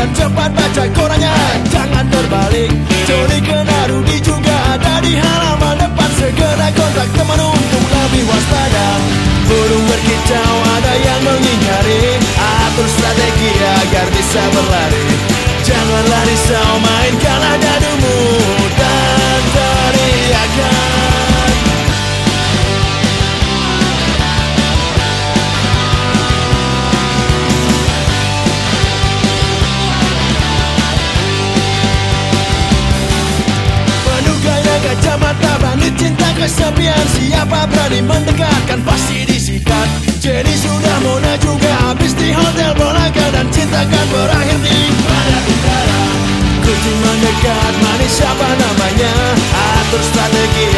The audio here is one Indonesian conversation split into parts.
dan cepat baca korannya. Jangan terbalik Joni kena Rudi juga ada di halaman depan. Segera kontak teman untuk lebih waspada. Burung berkicau ada yang mengingkari. Atur strategi agar bisa berlari. Janganlah risau mainkanlah dadumu Dan kesepian Siapa berani mendekatkan? Pasti disikat. Jadi sudah Mona juga habis di hotel Bolaga Dan cinta kan berakhir di badan utara. Kucing mendekat manis siapa namanya? Atur strategi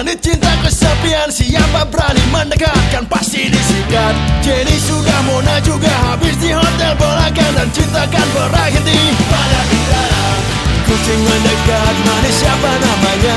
Bandit cinta kesepian Siapa berani mendekatkan? Pasti disikat. Jenny sudah Mona juga Habis di hotel bolakan Dan cinta kan berakhir di pada Kucing mendekat Manis siapa namanya